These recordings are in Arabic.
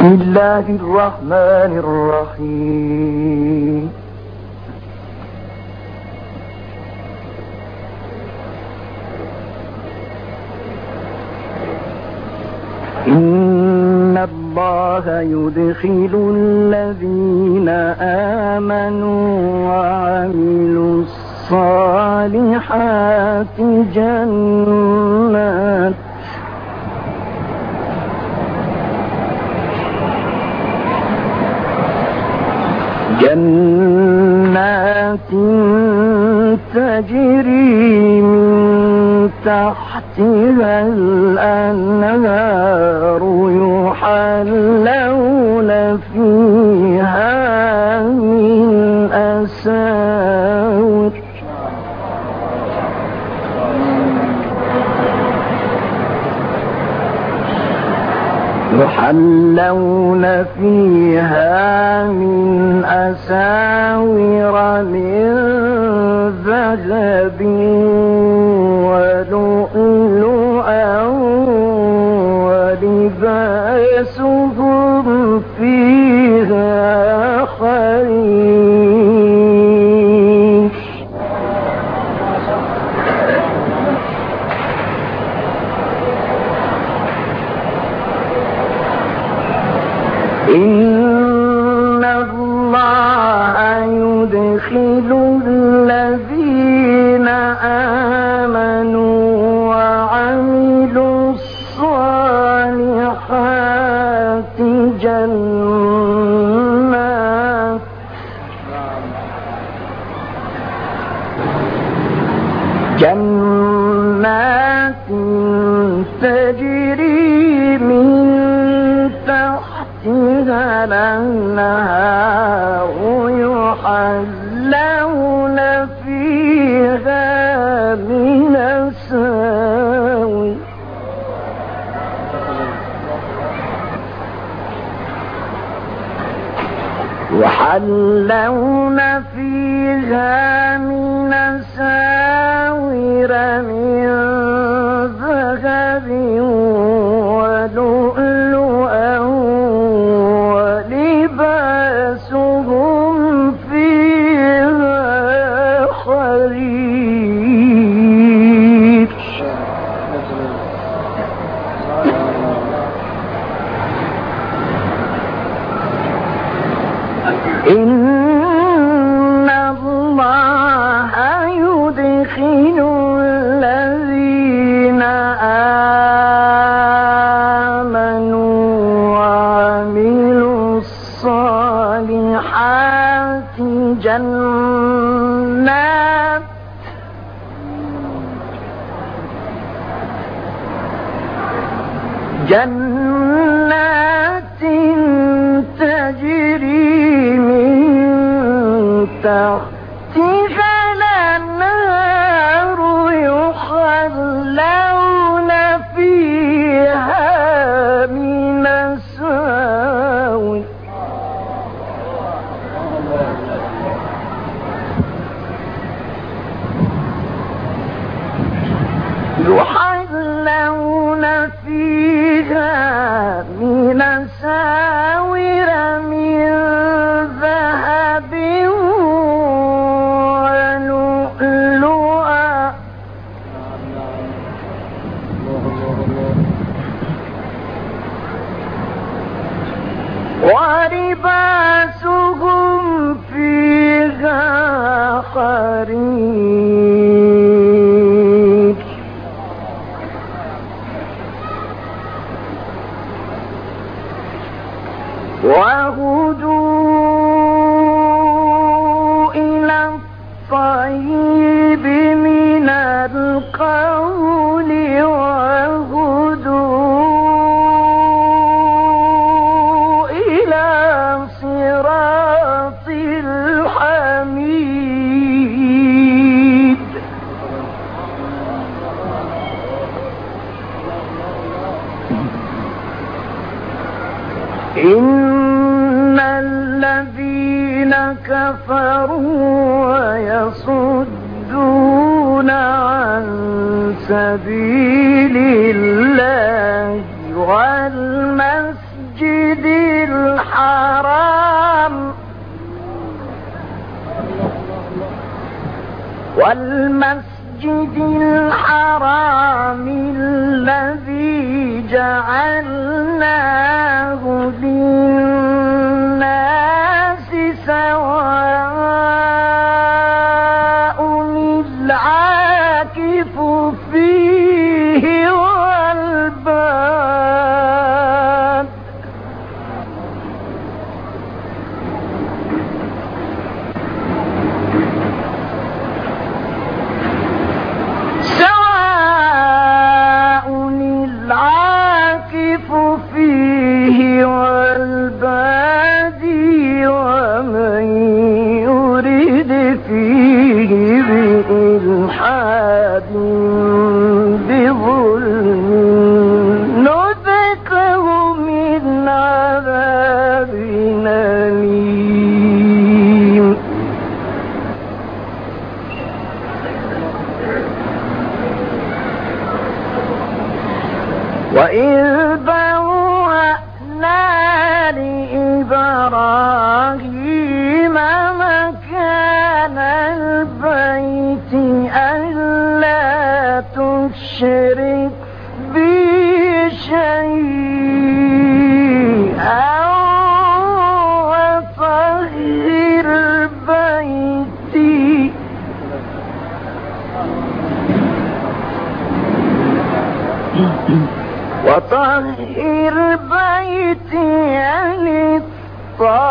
بسم الله الرحمن الرحيم. إن الله يدخل الذين آمنوا وعملوا الصالحات جنات جنات تجري من تحتها الأنهار يحلون فيها من أساور. يحلون فيها من أساور من ذهب ولؤلؤا ولباسه Holy جعلناه وطهر بيتي للطائفين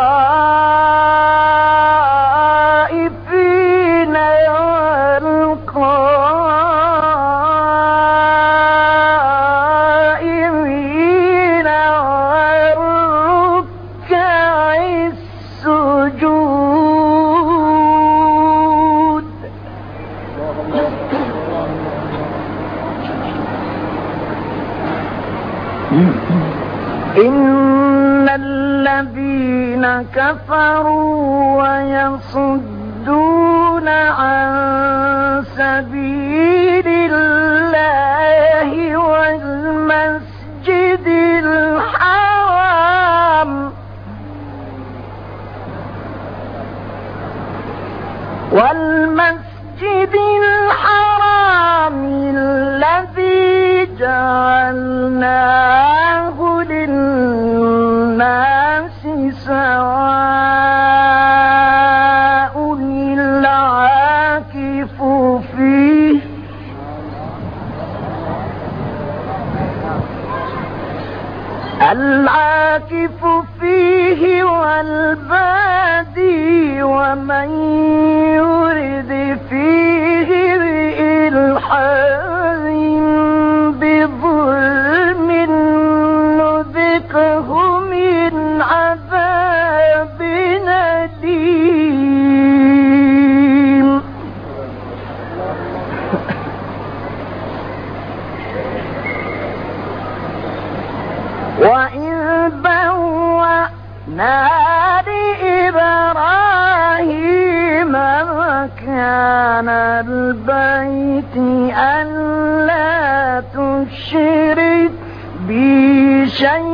بي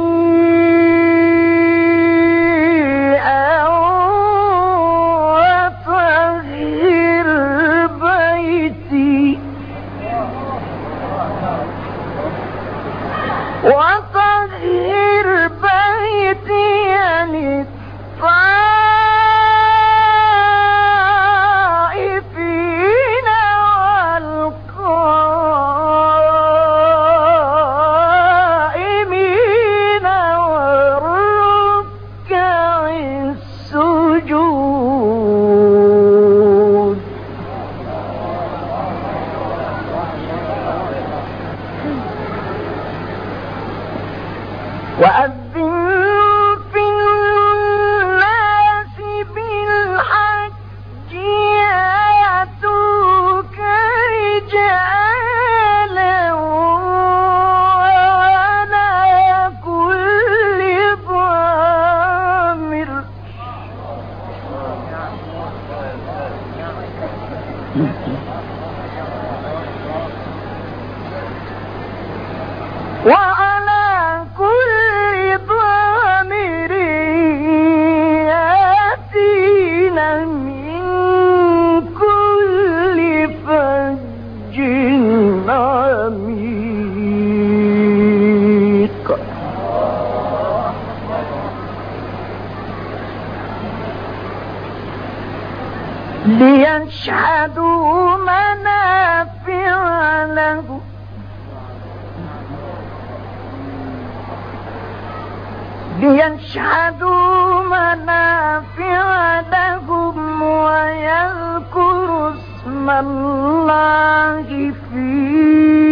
ليشهدوا منافع لهم ويذكروا اسم الله فيه.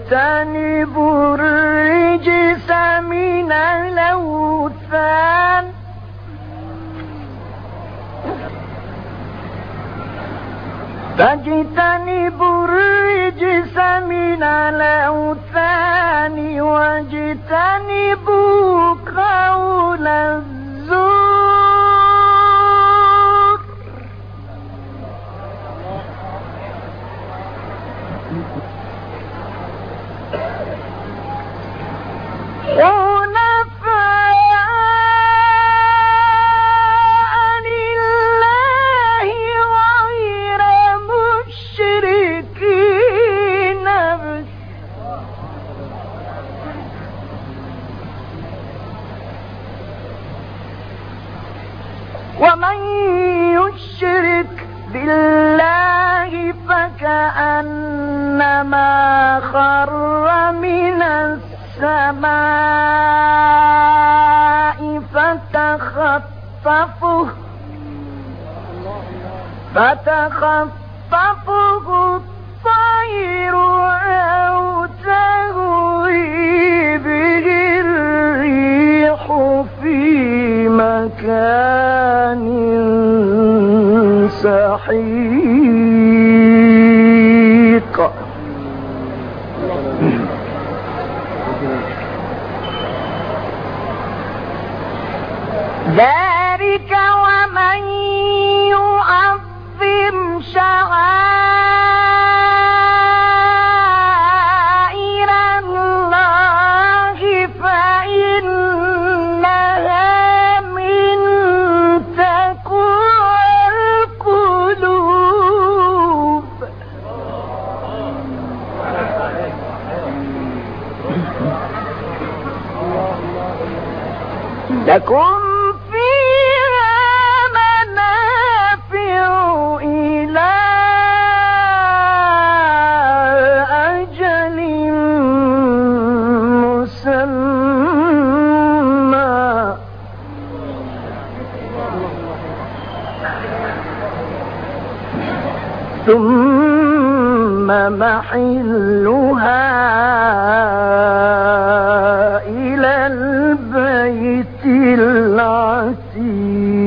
واجتنبوا الرجس من الأوثان. فاجتنبوا الرجس من الأوثان واجتنبوا قول الزمان السماء فتخطفه. فتخطفه. Mm.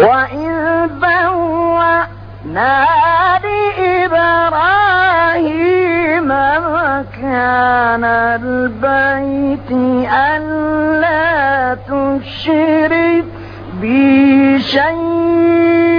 وإذ بوأنا لإبراهيم مكان البيت ألا تشرك بي شيئا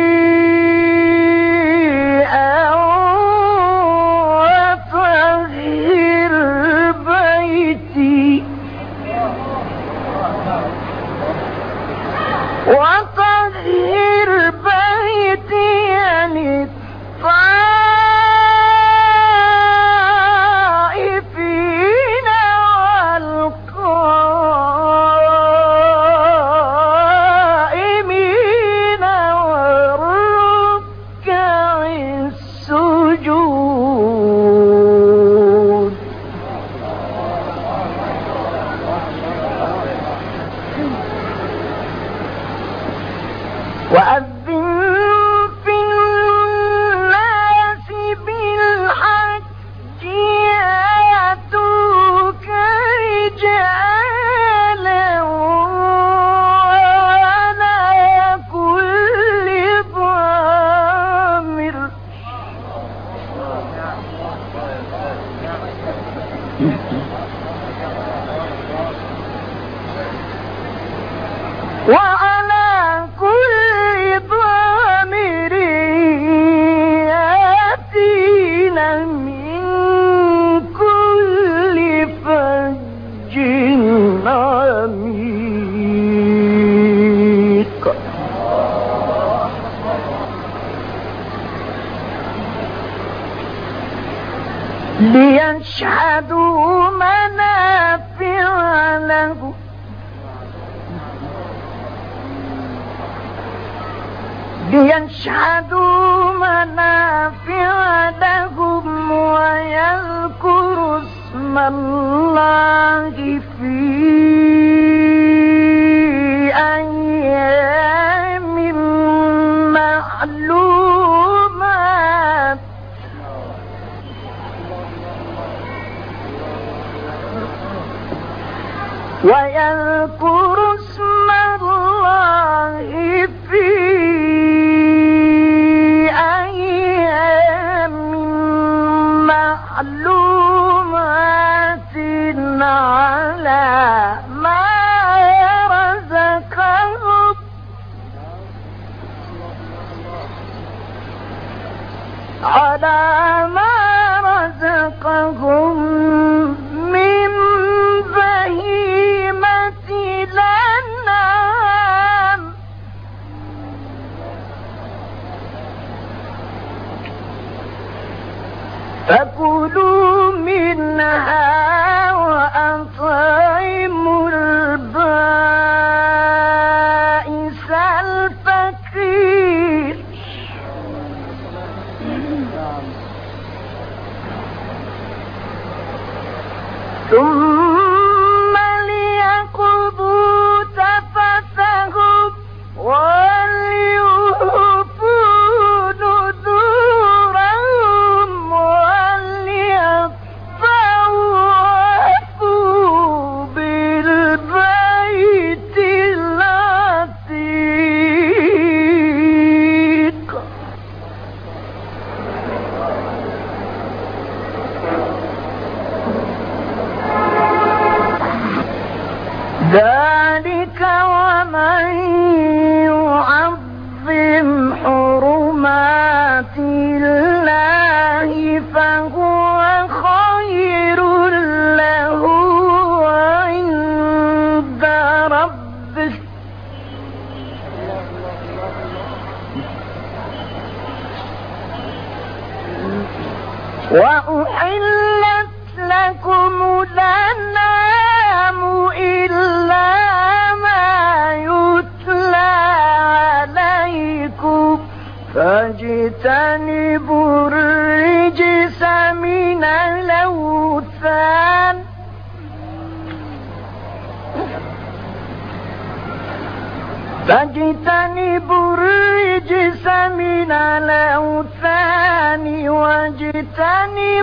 الرجس من الأوثان واجتنبوا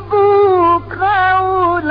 قول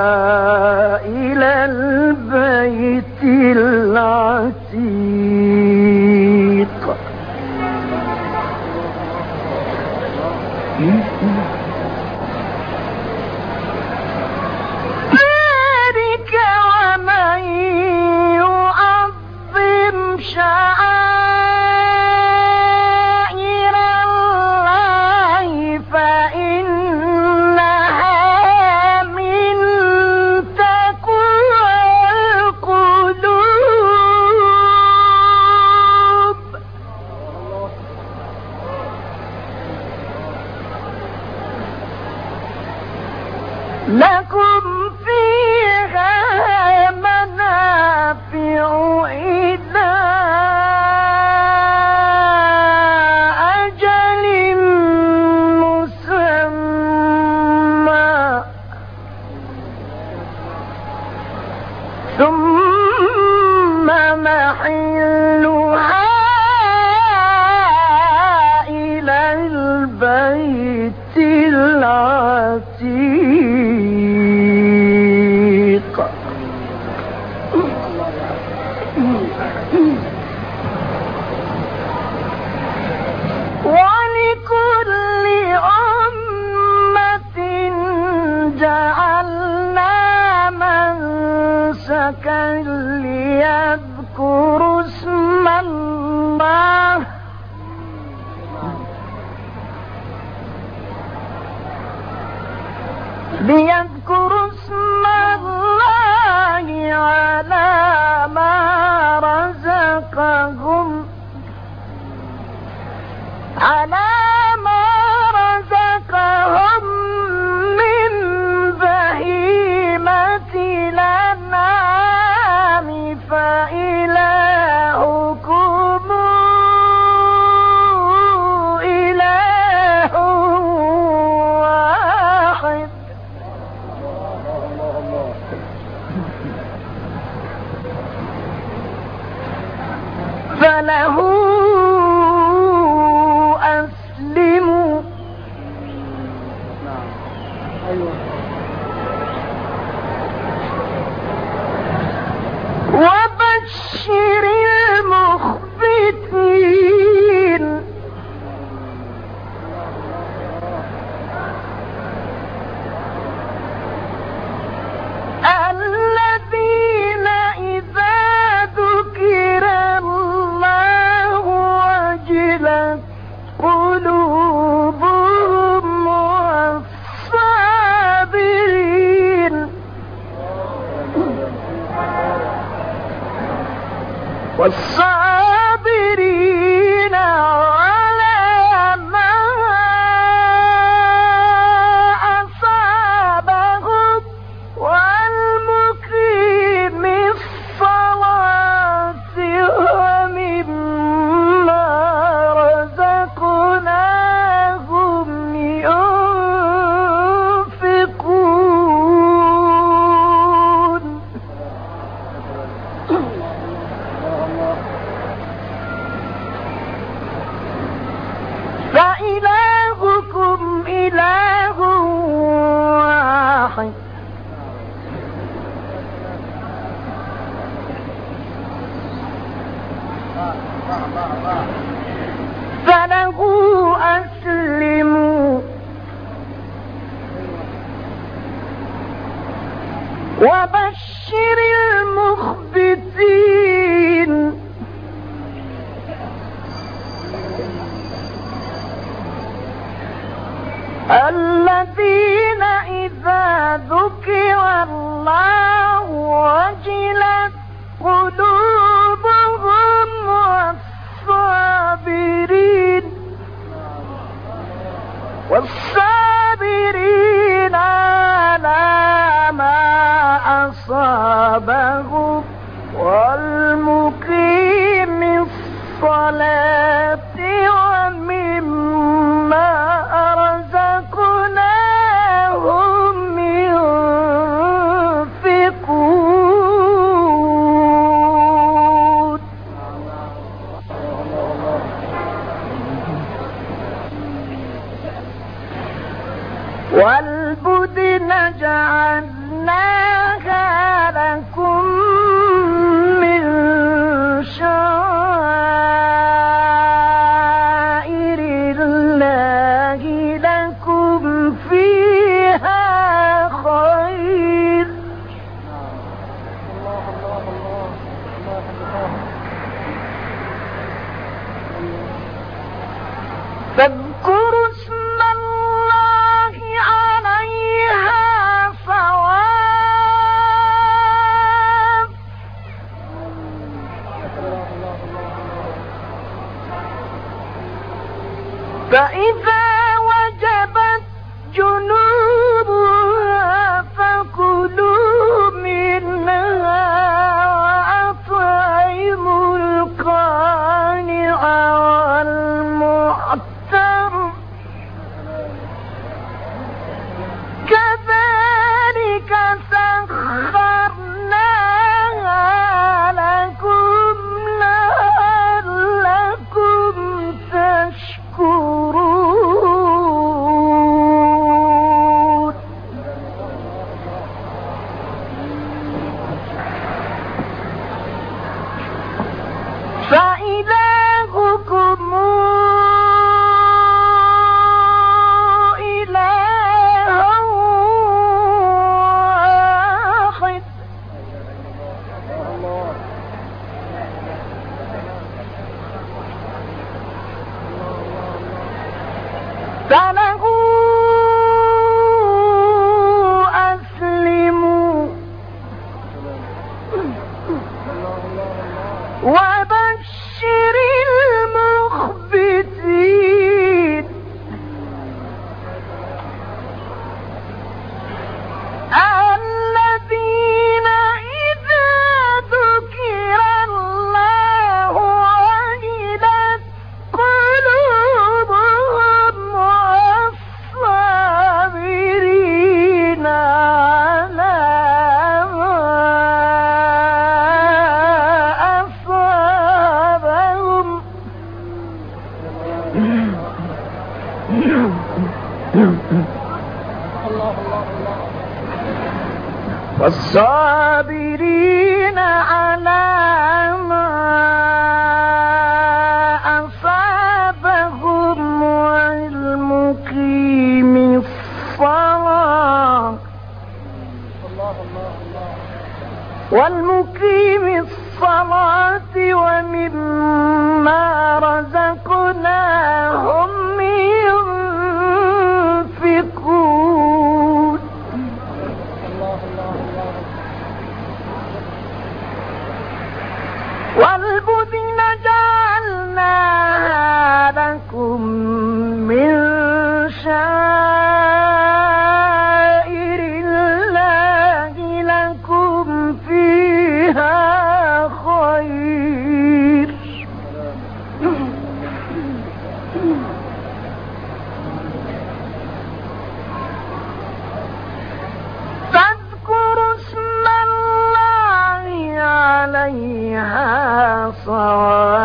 صواب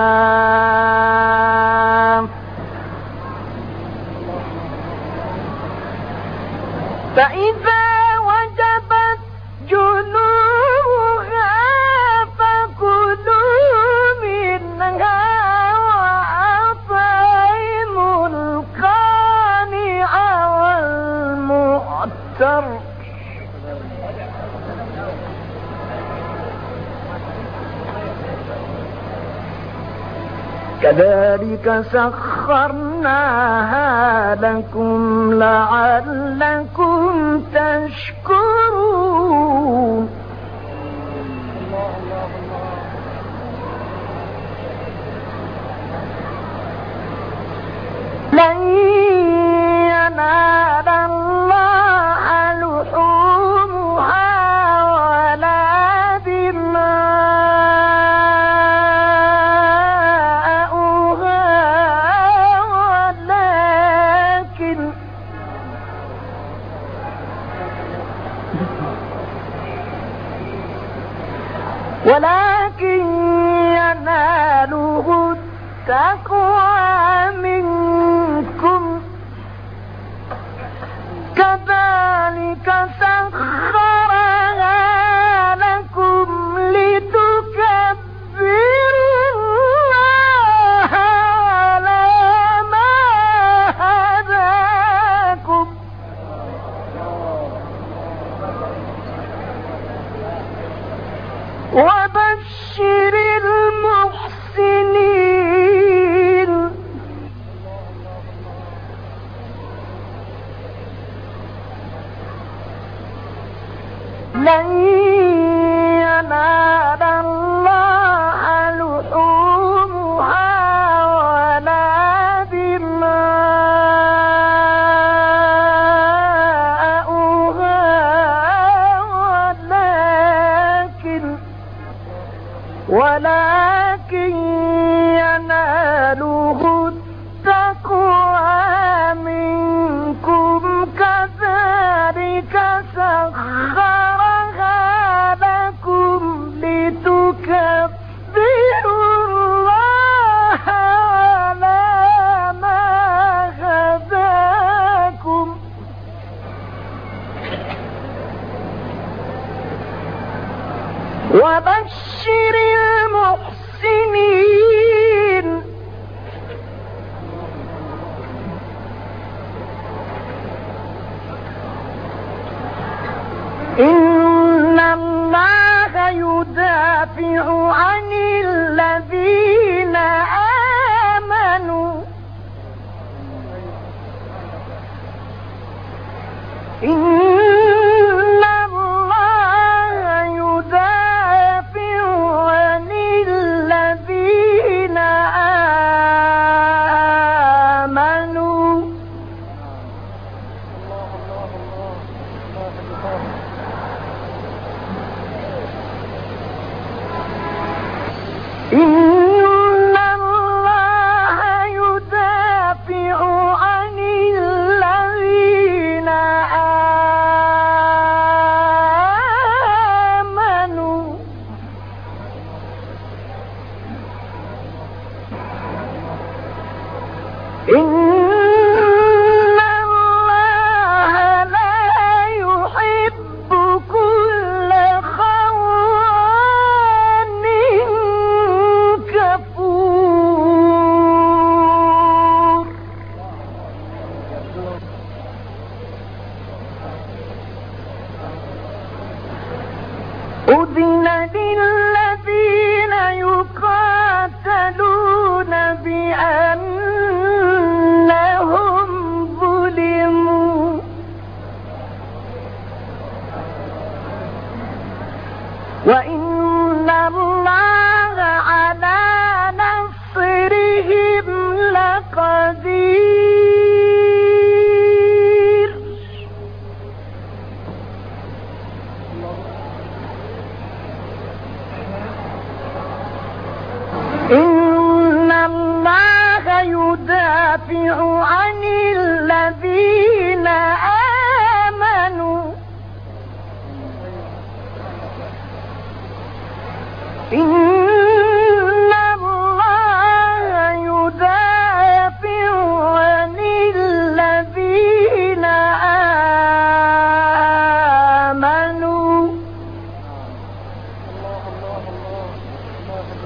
كذلك سخرناها لكم لعلكم تشكرون الله الله الله لن منكم كذلك سخر Want a?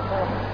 Thank.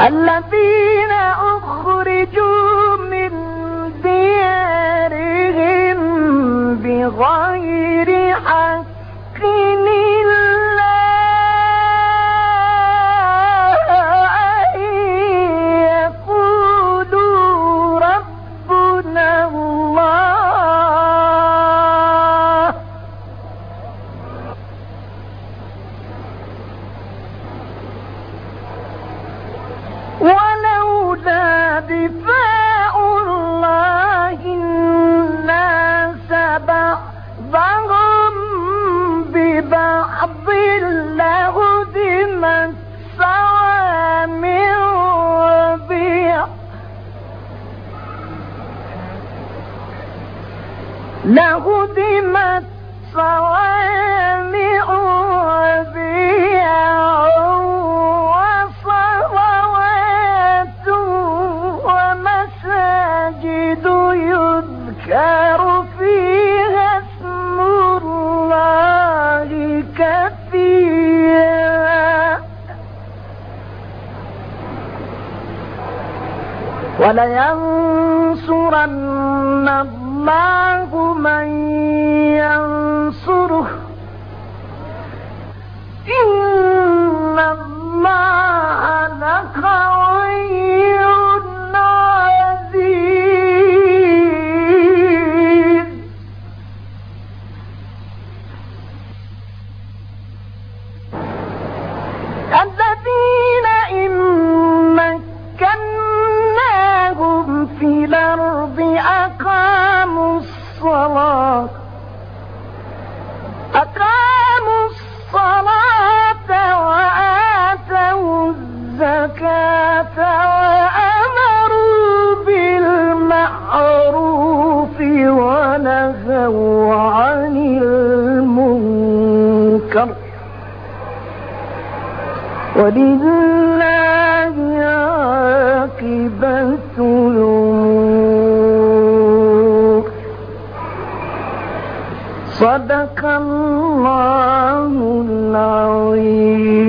الذين أخرجوا من ديارهم بغير ولينصرن الله من ينصره. ولله عاقبة صدق الله العظيم.